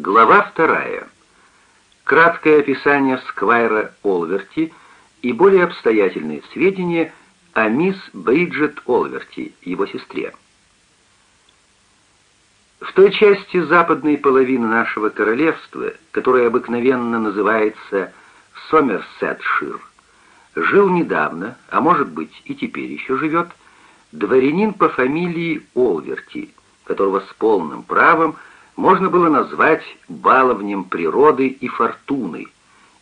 Глава вторая. Краткое описание Сквайра Олверти и более обстоятельные сведения о мисс Бриджет Олверти, его сестре. В той части западной половины нашего королевства, которая обыкновенно называется Сомерсетшир, жил недавно, а может быть и теперь еще живет, дворянин по фамилии Олверти, которого с полным правом можно было назвать баловнем природы и фортуны,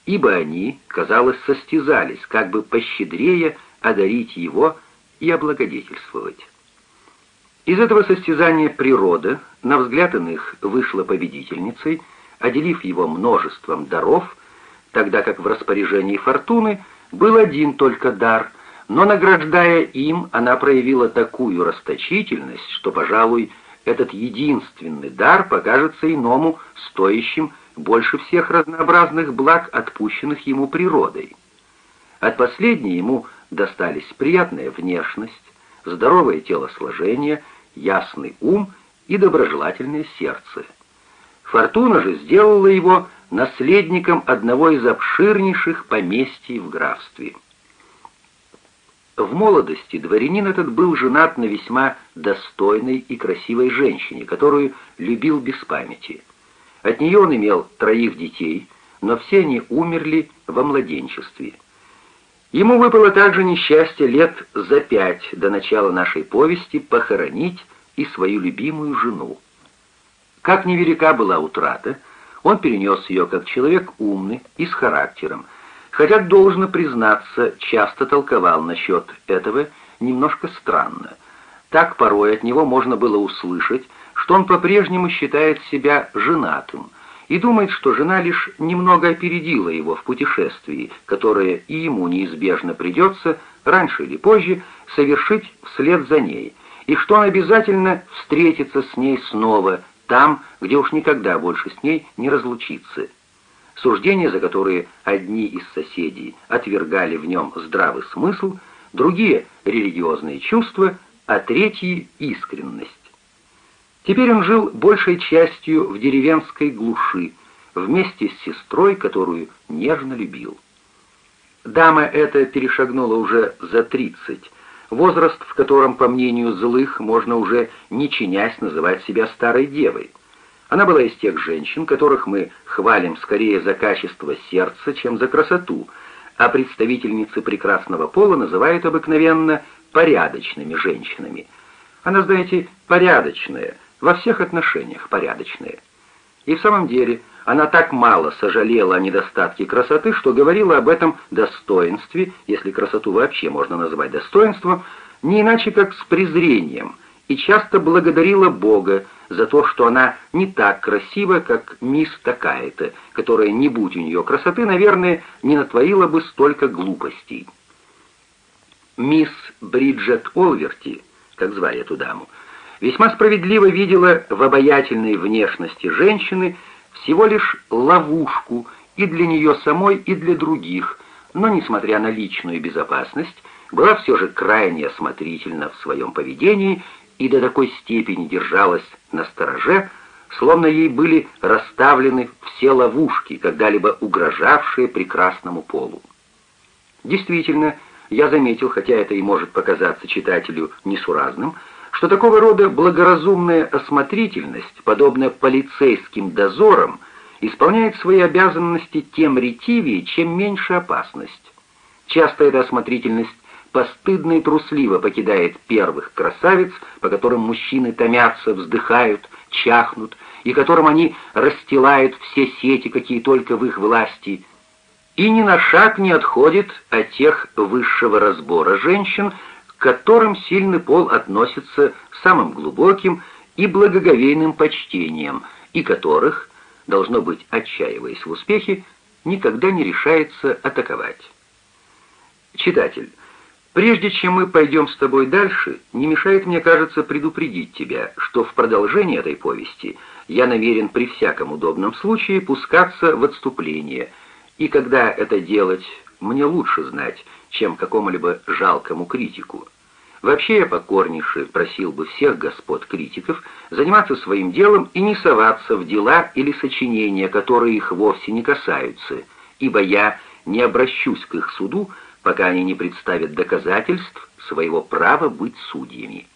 ибо они, казалось, состязались, как бы пощедрее одарить его и облагодетельствовать. Из этого состязания природа, на взгляд иных, вышла победительницей, отделив его множеством даров, тогда как в распоряжении фортуны был один только дар, но награждая им, она проявила такую расточительность, что, пожалуй, этот единственный дар покажется иному стоящим больше всех разнообразных благ, отпущенных ему природой. От последней ему достались приятная внешность, здоровое телосложение, ясный ум и доброжелательное сердце. Фортуна же сделала его наследником одного из обширнейших поместий в графстве. В молодости дворянин этот был женат на весьма достойной и красивой женщине, которую любил без памяти. От нее он имел троих детей, но все они умерли во младенчестве. Ему выпало также несчастье лет за пять до начала нашей повести похоронить и свою любимую жену. Как невелика была утрата, он перенес ее как человек умный и с характером, хотя, должно признаться, часто толковал насчет этого немножко странно. Так порой от него можно было услышать, что он по-прежнему считает себя женатым и думает, что жена лишь немного опередила его в путешествии, которое и ему неизбежно придется, раньше или позже, совершить вслед за ней, и что он обязательно встретится с ней снова, там, где уж никогда больше с ней не разлучится суждения, за которые одни из соседей отвергали в нем здравый смысл, другие — религиозные чувства, а третьи — искренность. Теперь он жил большей частью в деревенской глуши, вместе с сестрой, которую нежно любил. Дама эта перешагнула уже за тридцать, возраст, в котором, по мнению злых, можно уже не чинясь называть себя старой девой. Она была из тех женщин, которых мы хвалим скорее за качество сердца, чем за красоту, а представительницы прекрасного пола называют обыкновенно порядочными женщинами. Она, знаете, порядочная, во всех отношениях порядочная. И в самом деле она так мало сожалела о недостатке красоты, что говорила об этом достоинстве, если красоту вообще можно назвать достоинством, не иначе как с презрением, и часто благодарила Бога, за то, что она не так красива, как мисс такая-то, которая, не будь у нее красоты, наверное, не натворила бы столько глупостей. Мисс Бриджет Олверти, как звали эту даму, весьма справедливо видела в обаятельной внешности женщины всего лишь ловушку и для нее самой, и для других, но, несмотря на личную безопасность, была все же крайне осмотрительна в своем поведении и до такой степени держалась на стороже, словно ей были расставлены все ловушки, когда-либо угрожавшие прекрасному полу. Действительно, я заметил, хотя это и может показаться читателю несуразным, что такого рода благоразумная осмотрительность, подобная полицейским дозорам, исполняет свои обязанности тем ретивее, чем меньше опасность. Часто эта осмотрительность постыдно и трусливо покидает первых красавиц, по которым мужчины томятся, вздыхают, чахнут, и которым они расстилают все сети, какие только в их власти, и ни на шаг не отходит от тех высшего разбора женщин, к которым сильный пол относится самым глубоким и благоговейным почтением, и которых, должно быть, отчаиваясь в успехе, никогда не решается атаковать. Читатель, Прежде чем мы пойдем с тобой дальше, не мешает, мне кажется, предупредить тебя, что в продолжении этой повести я намерен при всяком удобном случае пускаться в отступление, и когда это делать, мне лучше знать, чем какому-либо жалкому критику. Вообще я покорнейше просил бы всех господ критиков заниматься своим делом и не соваться в дела или сочинения, которые их вовсе не касаются, ибо я не обращусь к их суду, пока они не представят доказательств своего права быть судьями.